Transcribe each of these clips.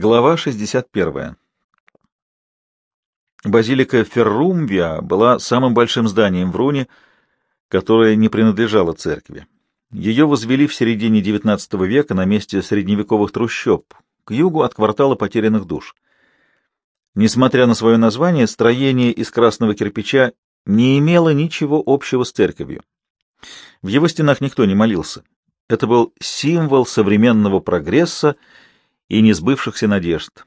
Глава 61. Базилика Феррумвия была самым большим зданием в Руне, которое не принадлежало церкви. Ее возвели в середине XIX века на месте средневековых трущоб, к югу от квартала потерянных душ. Несмотря на свое название, строение из красного кирпича не имело ничего общего с церковью. В его стенах никто не молился. Это был символ современного прогресса и несбывшихся надежд.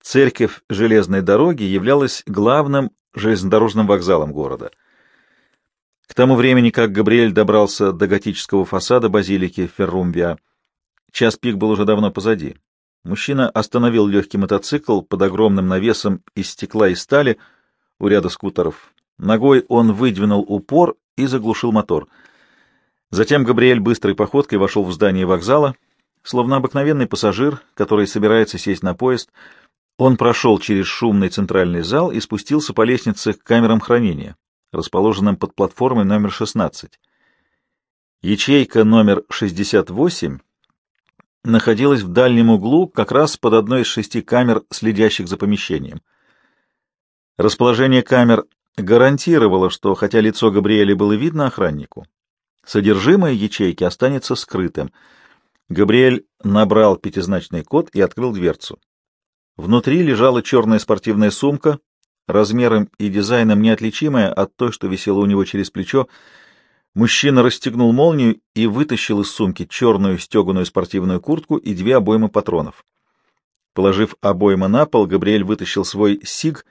Церковь железной дороги являлась главным железнодорожным вокзалом города. К тому времени, как Габриэль добрался до готического фасада базилики Феррумвиа, час пик был уже давно позади. Мужчина остановил легкий мотоцикл под огромным навесом из стекла и стали у ряда скутеров. Ногой он выдвинул упор и заглушил мотор. Затем Габриэль быстрой походкой вошел в здание вокзала — Словно обыкновенный пассажир, который собирается сесть на поезд, он прошел через шумный центральный зал и спустился по лестнице к камерам хранения, расположенным под платформой номер 16. Ячейка номер 68 находилась в дальнем углу, как раз под одной из шести камер, следящих за помещением. Расположение камер гарантировало, что, хотя лицо Габриэля было видно охраннику, содержимое ячейки останется скрытым — Габриэль набрал пятизначный код и открыл дверцу. Внутри лежала черная спортивная сумка, размером и дизайном неотличимая от той, что висела у него через плечо. Мужчина расстегнул молнию и вытащил из сумки черную стеганую спортивную куртку и две обоймы патронов. Положив обоймы на пол, Габриэль вытащил свой СИГ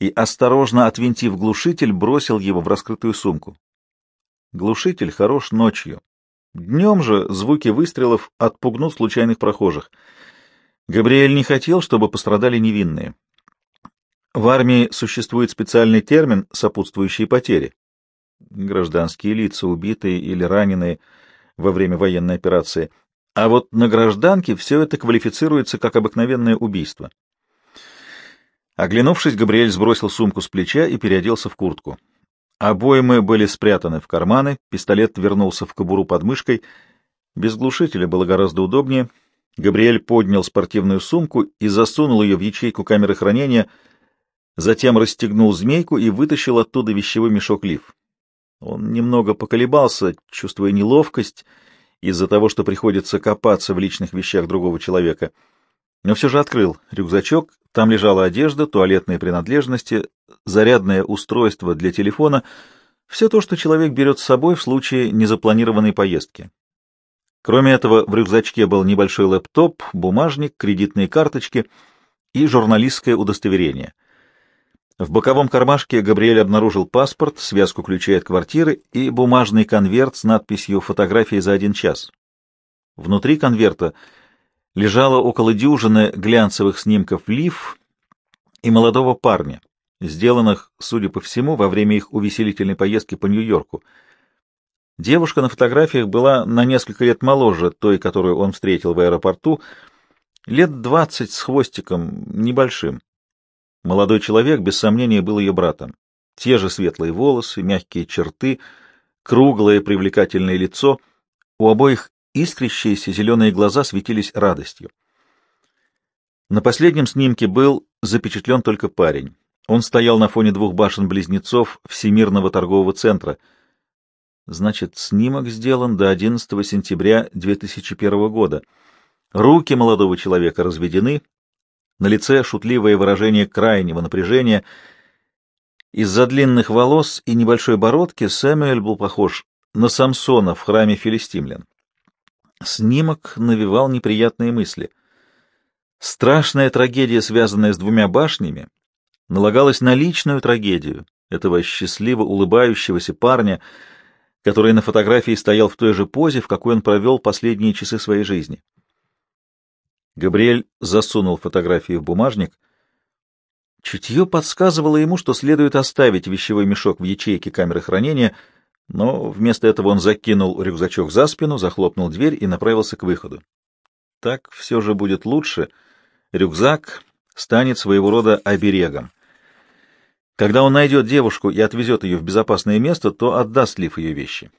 и, осторожно отвинтив глушитель, бросил его в раскрытую сумку. Глушитель хорош ночью, Днем же звуки выстрелов отпугнут случайных прохожих. Габриэль не хотел, чтобы пострадали невинные. В армии существует специальный термин «сопутствующие потери». Гражданские лица, убитые или раненые во время военной операции. А вот на гражданке все это квалифицируется как обыкновенное убийство. Оглянувшись, Габриэль сбросил сумку с плеча и переоделся в куртку. Обоймы были спрятаны в карманы, пистолет вернулся в кобуру под мышкой. Без глушителя было гораздо удобнее. Габриэль поднял спортивную сумку и засунул ее в ячейку камеры хранения, затем расстегнул змейку и вытащил оттуда вещевой мешок лиф. Он немного поколебался, чувствуя неловкость из-за того, что приходится копаться в личных вещах другого человека, но все же открыл рюкзачок, там лежала одежда, туалетные принадлежности, зарядное устройство для телефона, все то, что человек берет с собой в случае незапланированной поездки. Кроме этого, в рюкзачке был небольшой лэптоп, бумажник, кредитные карточки и журналистское удостоверение. В боковом кармашке Габриэль обнаружил паспорт, связку ключей от квартиры и бумажный конверт с надписью «Фотографии за один час». Внутри конверта лежало около дюжины глянцевых снимков Лив и молодого парня, сделанных, судя по всему, во время их увеселительной поездки по Нью-Йорку. Девушка на фотографиях была на несколько лет моложе той, которую он встретил в аэропорту, лет двадцать с хвостиком небольшим. Молодой человек, без сомнения, был ее братом. Те же светлые волосы, мягкие черты, круглое привлекательное лицо. У обоих искрящиеся зеленые глаза светились радостью. На последнем снимке был запечатлен только парень. Он стоял на фоне двух башен-близнецов Всемирного торгового центра. Значит, снимок сделан до 11 сентября 2001 года. Руки молодого человека разведены, на лице шутливое выражение крайнего напряжения. Из-за длинных волос и небольшой бородки Сэмюэль был похож на Самсона в храме филистимлян. Снимок навевал неприятные мысли. Страшная трагедия, связанная с двумя башнями, налагалась на личную трагедию этого счастливо улыбающегося парня, который на фотографии стоял в той же позе, в какой он провел последние часы своей жизни. Габриэль засунул фотографии в бумажник. Чутье подсказывало ему, что следует оставить вещевой мешок в ячейке камеры хранения, но вместо этого он закинул рюкзачок за спину, захлопнул дверь и направился к выходу. Так все же будет лучше. Рюкзак станет своего рода оберегом. Когда он найдет девушку и отвезет ее в безопасное место, то отдаст Лив ее вещи.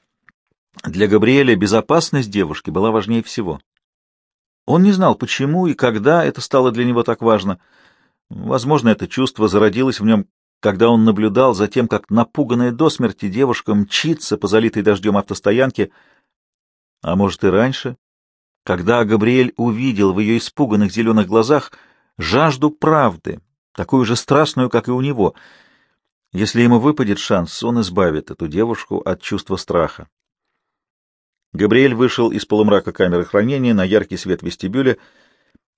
Для Габриэля безопасность девушки была важнее всего. Он не знал, почему и когда это стало для него так важно. Возможно, это чувство зародилось в нем, когда он наблюдал за тем, как напуганная до смерти девушка мчится по залитой дождем автостоянке, а может и раньше, когда Габриэль увидел в ее испуганных зеленых глазах жажду правды, такую же страстную, как и у него. Если ему выпадет шанс, он избавит эту девушку от чувства страха. Габриэль вышел из полумрака камеры хранения на яркий свет вестибюля.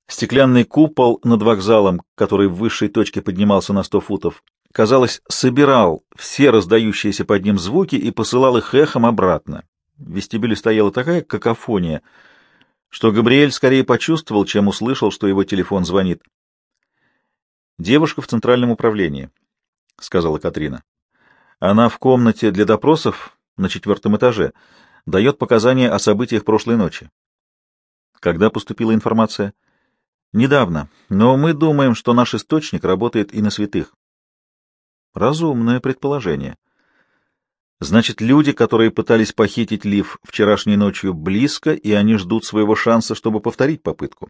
Стеклянный купол над вокзалом, который в высшей точке поднимался на сто футов, казалось, собирал все раздающиеся под ним звуки и посылал их эхом обратно. В вестибюле стояла такая какофония, что Габриэль скорее почувствовал, чем услышал, что его телефон звонит. «Девушка в центральном управлении», — сказала Катрина. «Она в комнате для допросов на четвертом этаже» дает показания о событиях прошлой ночи. Когда поступила информация? Недавно, но мы думаем, что наш источник работает и на святых. Разумное предположение. Значит, люди, которые пытались похитить Лив вчерашней ночью, близко, и они ждут своего шанса, чтобы повторить попытку.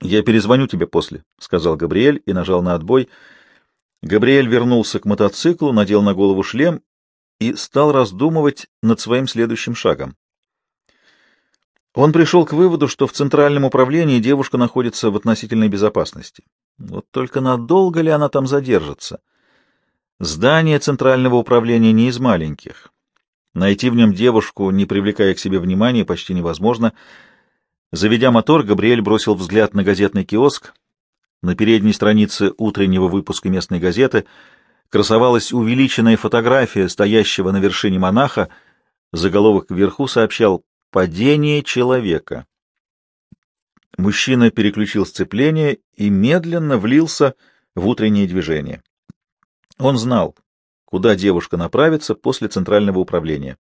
«Я перезвоню тебе после», — сказал Габриэль и нажал на отбой. Габриэль вернулся к мотоциклу, надел на голову шлем и стал раздумывать над своим следующим шагом. Он пришел к выводу, что в центральном управлении девушка находится в относительной безопасности. Вот только надолго ли она там задержится? Здание центрального управления не из маленьких. Найти в нем девушку, не привлекая к себе внимания, почти невозможно. Заведя мотор, Габриэль бросил взгляд на газетный киоск. На передней странице утреннего выпуска местной газеты — красовалась увеличенная фотография стоящего на вершине монаха. Заголовок вверху сообщал «Падение человека». Мужчина переключил сцепление и медленно влился в утреннее движение. Он знал, куда девушка направится после центрального управления.